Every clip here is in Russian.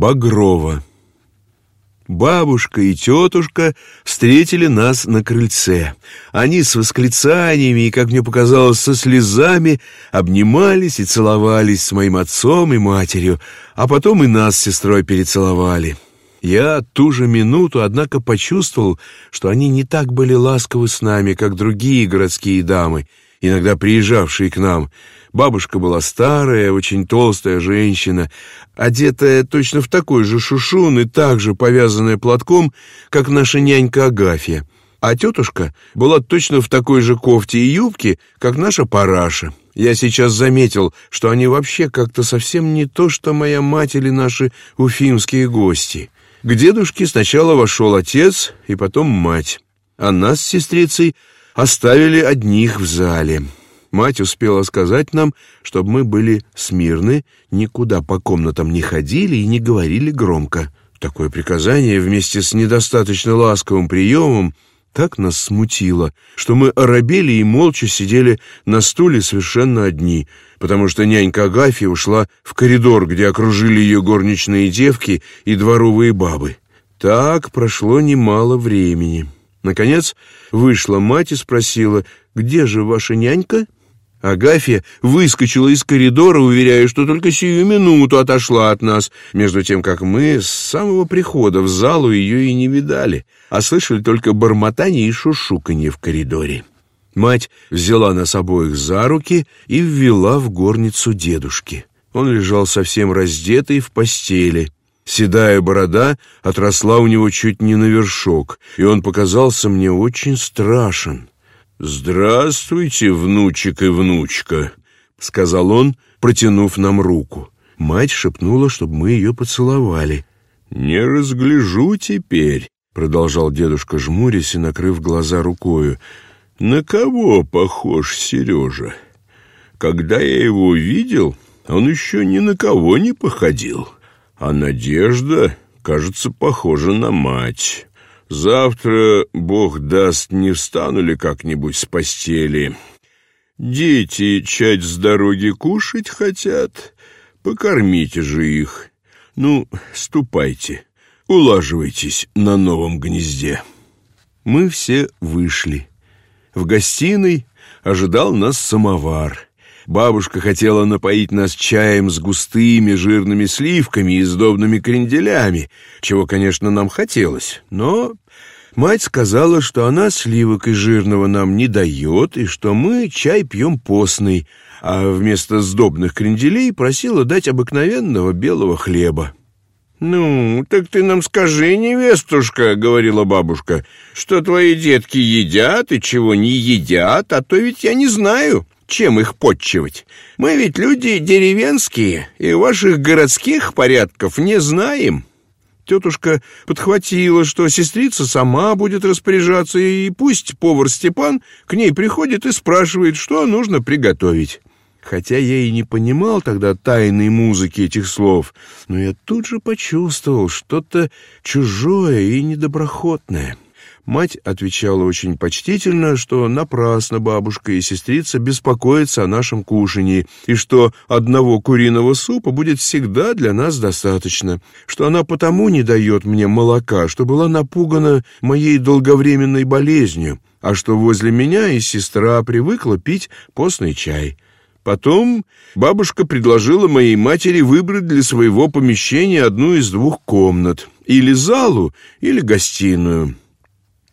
Багрова. Бабушка и тетушка встретили нас на крыльце. Они с восклицаниями и, как мне показалось, со слезами обнимались и целовались с моим отцом и матерью, а потом и нас с сестрой перецеловали. Я ту же минуту, однако, почувствовал, что они не так были ласковы с нами, как другие городские дамы, иногда приезжавшие к нам. Бабушка была старая, очень толстая женщина, одетая точно в такой же шушун и также повязанная платком, как наша нянька Агафья. А тетушка была точно в такой же кофте и юбке, как наша параша. Я сейчас заметил, что они вообще как-то совсем не то, что моя мать или наши уфимские гости. К дедушке сначала вошел отец и потом мать, а нас с сестрицей оставили одних в зале. Мать успела сказать нам, чтобы мы были смирны, никуда по комнатам не ходили и не говорили громко. Такое приказание вместе с недостаточно ласковым приемом так нас смутило, что мы оробели и молча сидели на стуле совершенно одни, потому что нянька Агафья ушла в коридор, где окружили ее горничные девки и дворовые бабы. Так прошло немало времени. Наконец вышла мать и спросила, «Где же ваша нянька?» Агафья выскочила из коридора, уверяя, что только сию минуту отошла от нас, между тем, как мы с самого прихода в залу ее и не видали, а слышали только бормотание и шушуканье в коридоре. Мать взяла нас обоих за руки и ввела в горницу дедушки. Он лежал совсем раздетый в постели. Седая борода отросла у него чуть не на вершок, и он показался мне очень страшен. «Здравствуйте, внучек и внучка», — сказал он, протянув нам руку. Мать шепнула, чтобы мы ее поцеловали. «Не разгляжу теперь», — продолжал дедушка, жмурясь и накрыв глаза рукою. «На кого похож Сережа? Когда я его видел, он еще ни на кого не походил, а Надежда, кажется, похожа на мать». Завтра, Бог даст, не встану ли как-нибудь с постели. Дети чать с дороги кушать хотят, покормите же их. Ну, ступайте, улаживайтесь на новом гнезде. Мы все вышли. В гостиной ожидал нас самовар — Бабушка хотела напоить нас чаем с густыми жирными сливками и сдобными кренделями, чего, конечно, нам хотелось, но мать сказала, что она сливок и жирного нам не дает, и что мы чай пьем постный, а вместо сдобных кренделей просила дать обыкновенного белого хлеба. «Ну, так ты нам скажи, невестушка, — говорила бабушка, — что твои детки едят и чего не едят, а то ведь я не знаю» чем их подчивать? Мы ведь люди деревенские, и ваших городских порядков не знаем». Тетушка подхватила, что сестрица сама будет распоряжаться, и пусть повар Степан к ней приходит и спрашивает, что нужно приготовить. Хотя я и не понимал тогда тайной музыки этих слов, но я тут же почувствовал что-то чужое и недоброхотное. Мать отвечала очень почтительно, что напрасно бабушка и сестрица беспокоятся о нашем кушании, и что одного куриного супа будет всегда для нас достаточно, что она потому не дает мне молока, что была напугана моей долговременной болезнью, а что возле меня и сестра привыкла пить постный чай. Потом бабушка предложила моей матери выбрать для своего помещения одну из двух комнат, или залу, или гостиную.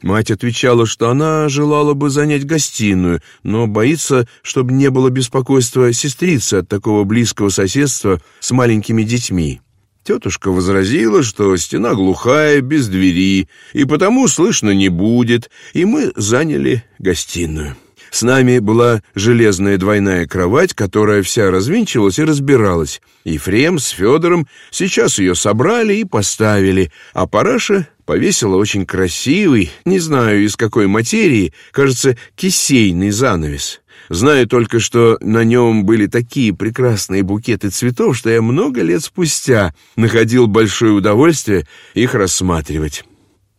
Мать отвечала, что она желала бы занять гостиную, но боится, чтобы не было беспокойства сестрицы от такого близкого соседства с маленькими детьми. Тетушка возразила, что стена глухая, без двери, и потому слышно не будет, и мы заняли гостиную. С нами была железная двойная кровать, которая вся развинчивалась и разбиралась. Ефрем с Федором сейчас ее собрали и поставили, а Параша повесила очень красивый, не знаю из какой материи, кажется, кисейный занавес. Знаю только, что на нем были такие прекрасные букеты цветов, что я много лет спустя находил большое удовольствие их рассматривать.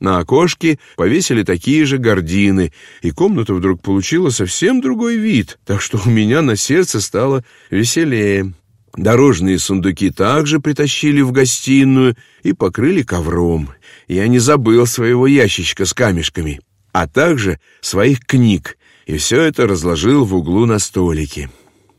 На окошке повесили такие же гардины, и комната вдруг получила совсем другой вид, так что у меня на сердце стало веселее. Дорожные сундуки также притащили в гостиную и покрыли ковром. Я не забыл своего ящичка с камешками, а также своих книг, и все это разложил в углу на столике.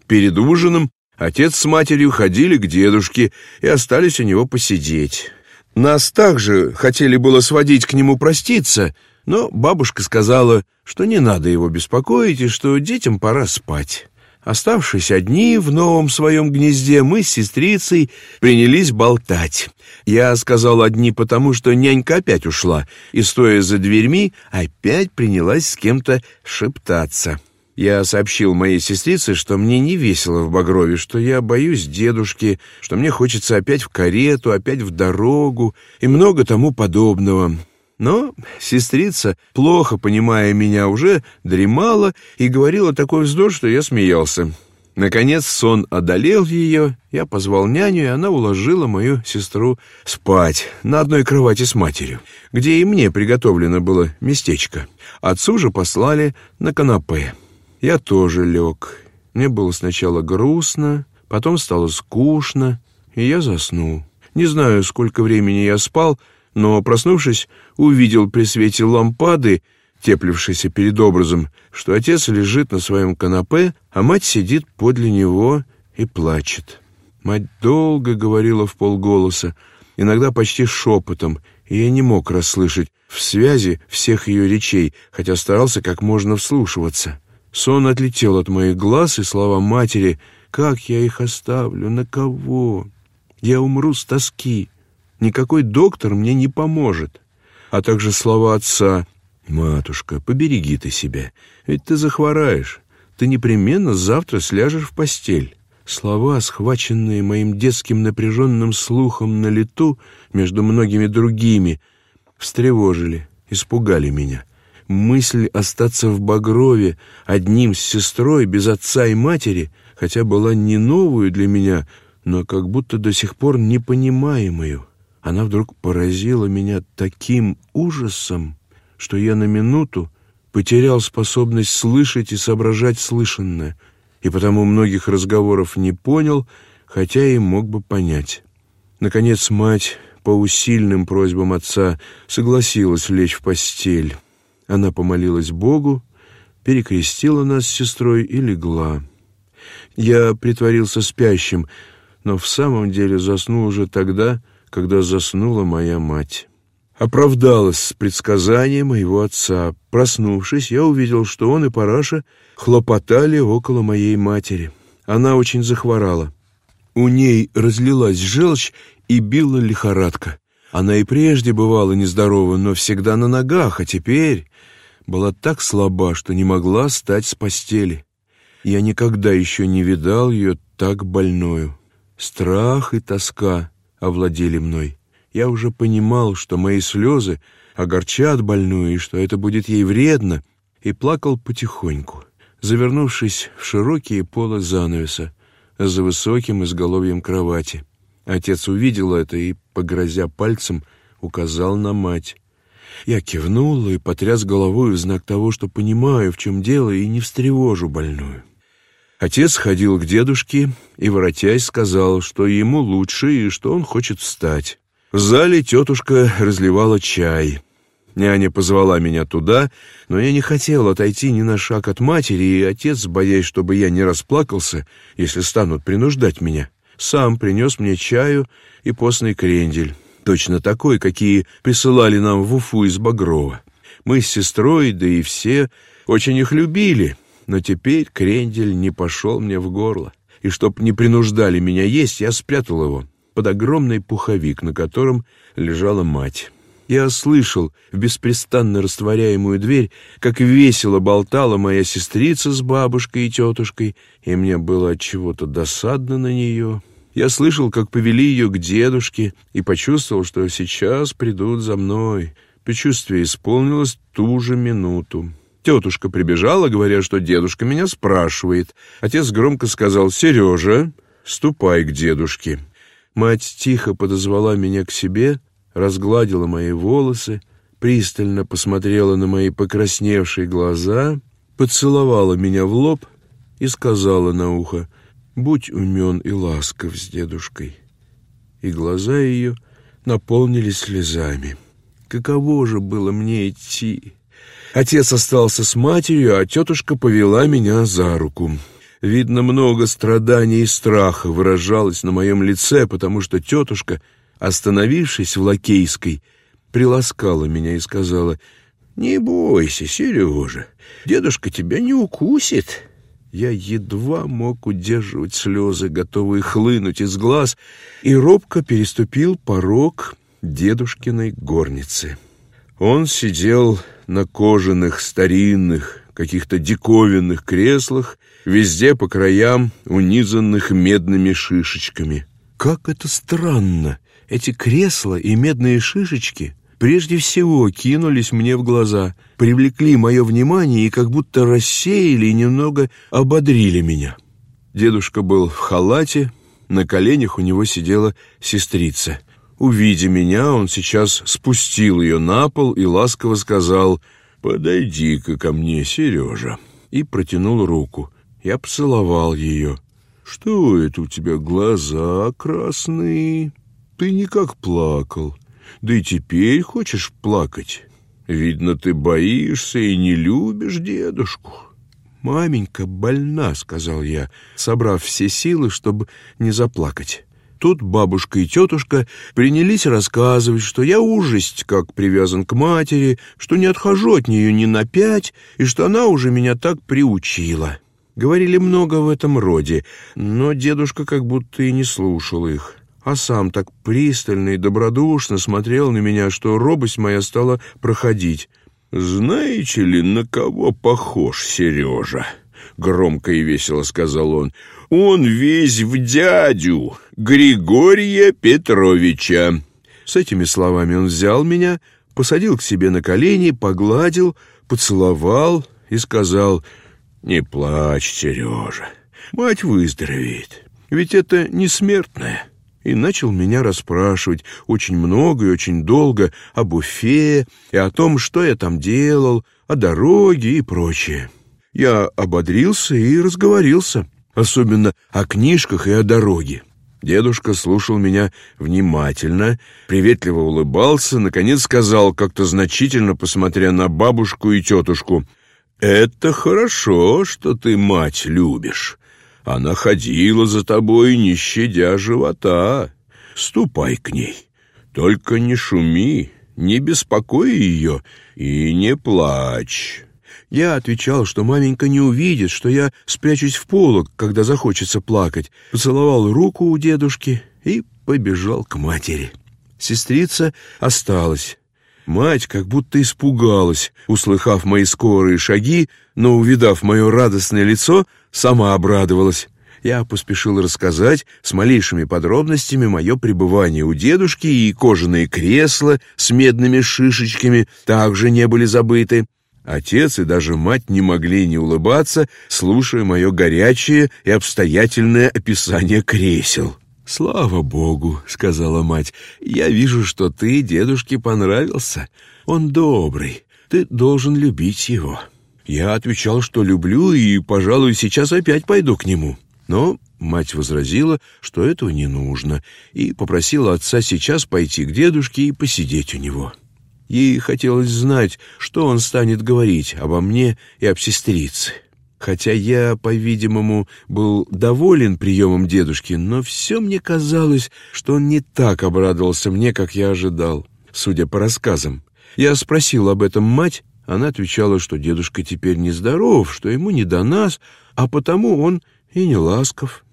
Перед ужином отец с матерью ходили к дедушке и остались у него посидеть. Нас также хотели было сводить к нему проститься, но бабушка сказала, что не надо его беспокоить и что детям пора спать. Оставшись одни в новом своем гнезде, мы с сестрицей принялись болтать. Я сказал одни потому, что нянька опять ушла, и, стоя за дверьми, опять принялась с кем-то шептаться. Я сообщил моей сестрице, что мне не весело в Багрове, что я боюсь дедушки, что мне хочется опять в карету, опять в дорогу и много тому подобного. Но сестрица, плохо понимая меня, уже дремала и говорила такой вздор, что я смеялся. Наконец сон одолел ее, я позвал няню, и она уложила мою сестру спать на одной кровати с матерью, где и мне приготовлено было местечко. Отцу же послали на канапе. Я тоже лег. Мне было сначала грустно, потом стало скучно, и я заснул. Не знаю, сколько времени я спал, но, проснувшись, увидел при свете лампады, теплившейся перед образом, что отец лежит на своем канапе, а мать сидит подле него и плачет. Мать долго говорила в полголоса, иногда почти шепотом, и я не мог расслышать в связи всех ее речей, хотя старался как можно вслушиваться. Сон отлетел от моих глаз, и слова матери «Как я их оставлю? На кого? Я умру с тоски». Никакой доктор мне не поможет. А также слова отца. «Матушка, побереги ты себя, ведь ты захвораешь. Ты непременно завтра сляжешь в постель». Слова, схваченные моим детским напряженным слухом на лету между многими другими, встревожили, испугали меня. Мысль остаться в Багрове одним с сестрой, без отца и матери, хотя была не новую для меня, но как будто до сих пор непонимаемую она вдруг поразила меня таким ужасом, что я на минуту потерял способность слышать и соображать слышанное, и потому многих разговоров не понял, хотя и мог бы понять. Наконец мать по усильным просьбам отца согласилась лечь в постель. Она помолилась Богу, перекрестила нас с сестрой и легла. Я притворился спящим, но в самом деле заснул уже тогда, когда заснула моя мать. Оправдалось с предсказанием моего отца. Проснувшись, я увидел, что он и Параша хлопотали около моей матери. Она очень захворала. У ней разлилась желчь и била лихорадка. Она и прежде бывала нездорова, но всегда на ногах, а теперь была так слаба, что не могла встать с постели. Я никогда еще не видал ее так больною. Страх и тоска овладели мной. Я уже понимал, что мои слезы огорчат больную и что это будет ей вредно, и плакал потихоньку, завернувшись в широкие полы занавеса за высоким изголовьем кровати. Отец увидел это и, погрозя пальцем, указал на мать. Я кивнул и потряс головой в знак того, что понимаю, в чем дело, и не встревожу больную. Отец ходил к дедушке и, воротясь, сказал, что ему лучше и что он хочет встать. В зале тетушка разливала чай. Няня позвала меня туда, но я не хотел отойти ни на шаг от матери, и отец, боясь, чтобы я не расплакался, если станут принуждать меня, сам принес мне чаю и постный крендель, точно такой, какие присылали нам в Уфу из Багрова. Мы с сестрой, да и все, очень их любили — но теперь крендель не пошел мне в горло, и чтоб не принуждали меня есть, я спрятал его под огромный пуховик, на котором лежала мать. Я слышал в беспрестанно растворяемую дверь, как весело болтала моя сестрица с бабушкой и тетушкой, и мне было от чего-то досадно на нее. Я слышал, как повели ее к дедушке, и почувствовал, что сейчас придут за мной. Предчувствие исполнилось ту же минуту. Тетушка прибежала, говоря, что дедушка меня спрашивает. Отец громко сказал «Сережа, ступай к дедушке». Мать тихо подозвала меня к себе, разгладила мои волосы, пристально посмотрела на мои покрасневшие глаза, поцеловала меня в лоб и сказала на ухо будь умен и ласков с дедушкой. И глаза ее наполнились слезами. Каково же было мне идти? Отец остался с матерью, а тетушка повела меня за руку. Видно, много страданий и страха выражалось на моем лице, потому что тетушка, остановившись в Лакейской, приласкала меня и сказала, «Не бойся, Сережа, дедушка тебя не укусит». Я едва мог удерживать слезы, готовые хлынуть из глаз, и робко переступил порог дедушкиной горницы. Он сидел на кожаных, старинных, каких-то диковинных креслах, везде по краям унизанных медными шишечками. Как это странно! Эти кресла и медные шишечки прежде всего кинулись мне в глаза, привлекли мое внимание и как будто рассеяли и немного ободрили меня. Дедушка был в халате, на коленях у него сидела сестрица. Увидя меня, он сейчас спустил ее на пол и ласково сказал «Подойди-ка ко мне, Сережа», и протянул руку. Я поцеловал ее. «Что это у тебя глаза красные? Ты никак плакал. Да и теперь хочешь плакать? Видно, ты боишься и не любишь дедушку». «Маменька больна», — сказал я, собрав все силы, чтобы не заплакать. Тут бабушка и тетушка принялись рассказывать, что я ужасть как привязан к матери, что не отхожу от нее ни на пять, и что она уже меня так приучила. Говорили много в этом роде, но дедушка как будто и не слушал их, а сам так пристально и добродушно смотрел на меня, что робость моя стала проходить. «Знаете ли, на кого похож Сережа?» — громко и весело сказал он. Он весь в дядю, Григория Петровича. С этими словами он взял меня, посадил к себе на колени, погладил, поцеловал и сказал, «Не плачь, Сережа, мать выздоровеет, ведь это не смертная». И начал меня расспрашивать очень много и очень долго о буфе и о том, что я там делал, о дороге и прочее. Я ободрился и разговорился особенно о книжках и о дороге. Дедушка слушал меня внимательно, приветливо улыбался, наконец сказал, как-то значительно посмотря на бабушку и тетушку, «Это хорошо, что ты мать любишь. Она ходила за тобой, не щадя живота. Ступай к ней, только не шуми, не беспокой ее и не плачь». Я отвечал, что маменька не увидит, что я спрячусь в полок, когда захочется плакать, поцеловал руку у дедушки и побежал к матери. Сестрица осталась. Мать как будто испугалась, услыхав мои скорые шаги, но, увидав мое радостное лицо, сама обрадовалась. Я поспешил рассказать с малейшими подробностями мое пребывание у дедушки, и кожаные кресла с медными шишечками также не были забыты. Отец и даже мать не могли не улыбаться, слушая мое горячее и обстоятельное описание кресел. «Слава Богу», — сказала мать, — «я вижу, что ты дедушке понравился. Он добрый, ты должен любить его». Я отвечал, что люблю, и, пожалуй, сейчас опять пойду к нему. Но мать возразила, что этого не нужно, и попросила отца сейчас пойти к дедушке и посидеть у него. Ей хотелось знать, что он станет говорить обо мне и об сестрице. Хотя я, по-видимому, был доволен приемом дедушки, но все мне казалось, что он не так обрадовался мне, как я ожидал, судя по рассказам. Я спросил об этом мать, она отвечала, что дедушка теперь нездоров, что ему не до нас, а потому он и не ласков.